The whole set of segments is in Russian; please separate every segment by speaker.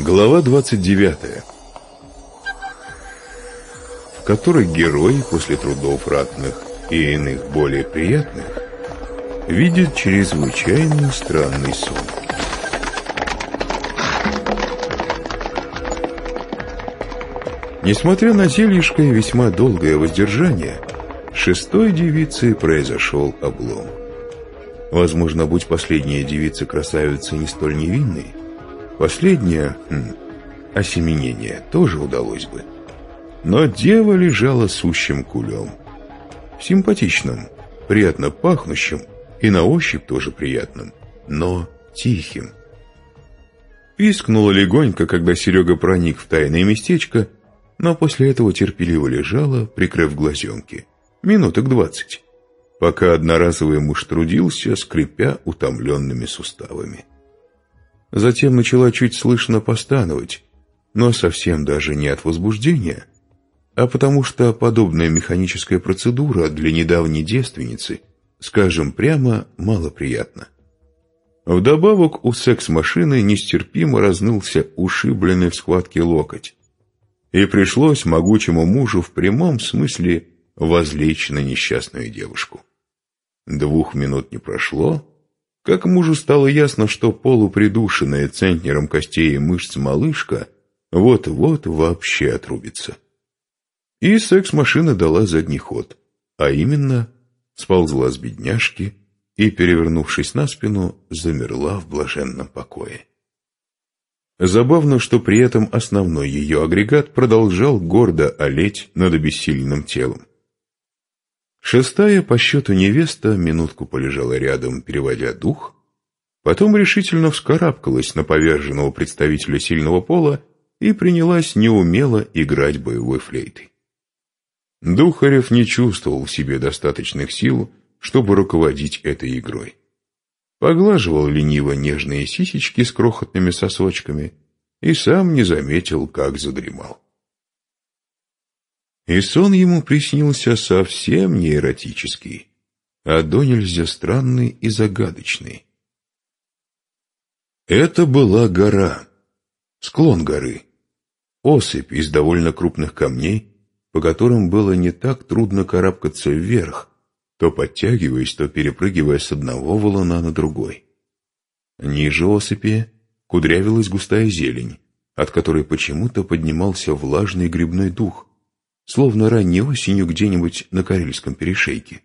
Speaker 1: Глава 29 В которой герой после трудов ратных и иных более приятных видит чрезвычайно странный сон. Несмотря на зельишко и весьма долгое воздержание, шестой девице произошел облом. Возможно, будь последняя девица красавица не столь невинной, последнее хм, осеменение тоже удалось бы. Но дева лежала сущим кулем. Симпатичным, приятно пахнущим и на ощупь тоже приятным, но тихим. Пискнула легонько, когда Серега проник в тайное местечко, но после этого терпеливо лежала, прикрыв глазенки. Минуток двадцать пока одноразовый муж трудился, скрипя утомленными суставами. Затем начала чуть слышно постановать, но совсем даже не от возбуждения, а потому что подобная механическая процедура для недавней девственницы, скажем прямо, малоприятна. Вдобавок у секс-машины нестерпимо разнылся ушибленный в схватке локоть, и пришлось могучему мужу в прямом смысле возлечь на несчастную девушку. Двух минут не прошло, как мужу стало ясно, что полупридушенная центнером костей и мышц малышка вот-вот вообще отрубится. И секс-машина дала задний ход, а именно сползла с бедняжки и, перевернувшись на спину, замерла в блаженном покое. Забавно, что при этом основной ее агрегат продолжал гордо олеть над обессиленным телом. Шестая по счету невеста минутку полежала рядом, переводя дух, потом решительно вскарабкалась на поверженного представителя сильного пола и принялась неумело играть боевой флейтой. Духарев не чувствовал в себе достаточных сил, чтобы руководить этой игрой. Поглаживал лениво нежные сисечки с крохотными сосочками и сам не заметил, как задремал и сон ему приснился совсем не эротический, а до нельзя странный и загадочный. Это была гора, склон горы, осыпь из довольно крупных камней, по которым было не так трудно карабкаться вверх, то подтягиваясь, то перепрыгивая с одного валуна на другой. Ниже осыпи кудрявилась густая зелень, от которой почему-то поднимался влажный грибной дух, словно ранней осенью где-нибудь на Карельском перешейке.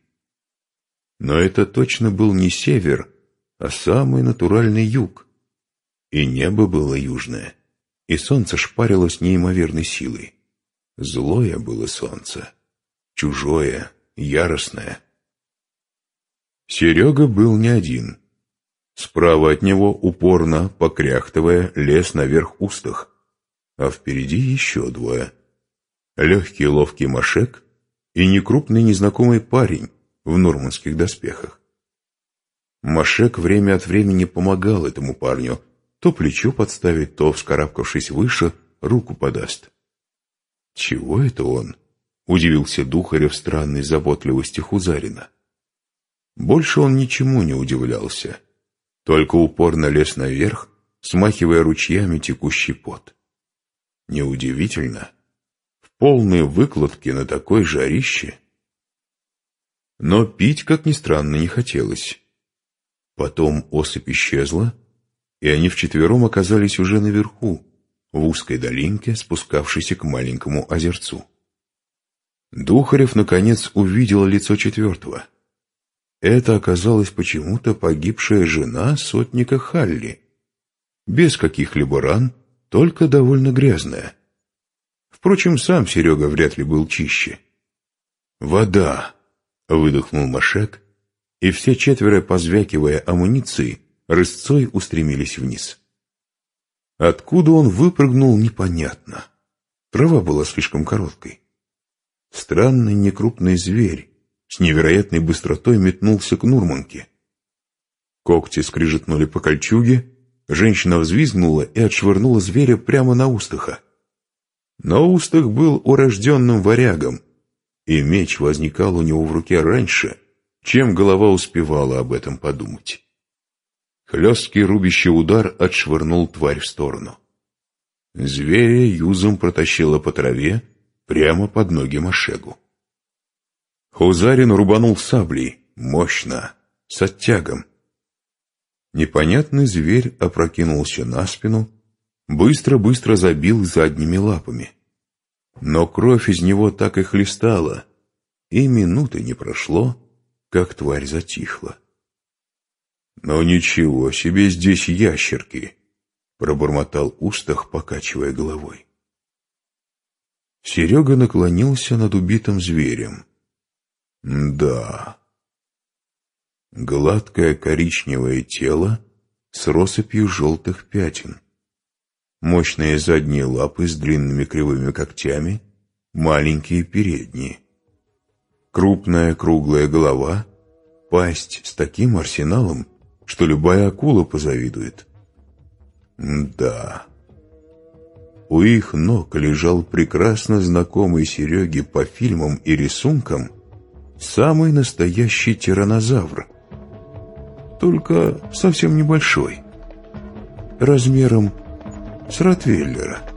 Speaker 1: Но это точно был не север, а самый натуральный юг. И небо было южное, и солнце шпарило с неимоверной силой. Злое было солнце, чужое, яростное. Серега был не один. Справа от него, упорно, покряхтывая, лес наверх устах, а впереди еще двое — легкий ловкий машек и некрупный незнакомый парень в нурманских доспехах. Машек время от времени помогал этому парню, то плечо подставит, то, вскарабкавшись выше, руку подаст. «Чего это он?» — удивился Духарев странной заботливости Хузарина. Больше он ничему не удивлялся, только упорно лез наверх, смахивая ручьями текущий пот. Неудивительно, полные выкладки на такой жарище. Но пить, как ни странно, не хотелось. Потом осыпь исчезла, и они вчетвером оказались уже наверху, в узкой долинке, спускавшейся к маленькому озерцу. Духарев, наконец, увидел лицо четвертого. Это оказалась почему-то погибшая жена сотника Халли. Без каких-либо ран, только довольно грязная. Впрочем, сам Серега вряд ли был чище. «Вода!» — выдохнул Машек, и все четверо, позвякивая амуницией, рысцой устремились вниз. Откуда он выпрыгнул, непонятно. Трава была слишком короткой. Странный некрупный зверь с невероятной быстротой метнулся к Нурманке. Когти скрижетнули по кольчуге, женщина взвизгнула и отшвырнула зверя прямо на устаха. Но Устах был урожденным варягом, и меч возникал у него в руке раньше, чем голова успевала об этом подумать. Хлесткий рубящий удар отшвырнул тварь в сторону. Зверя юзом протащило по траве прямо под ноги Машегу. Хузарин рубанул саблей, мощно, с оттягом. Непонятный зверь опрокинулся на спину, быстро-быстро забил задними лапами. Но кровь из него так и хлестала, и минуты не прошло, как тварь затихла. «Но ничего себе здесь ящерки!» — пробормотал Устах, покачивая головой. Серега наклонился над убитым зверем. «Да...» Гладкое коричневое тело с россыпью желтых пятен. Мощные задние лапы с длинными кривыми когтями, маленькие передние. Крупная круглая голова, пасть с таким арсеналом, что любая акула позавидует. Да. У их ног лежал прекрасно знакомый Сереге по фильмам и рисункам самый настоящий тиранозавр. Только совсем небольшой, размером с Ротвейлера.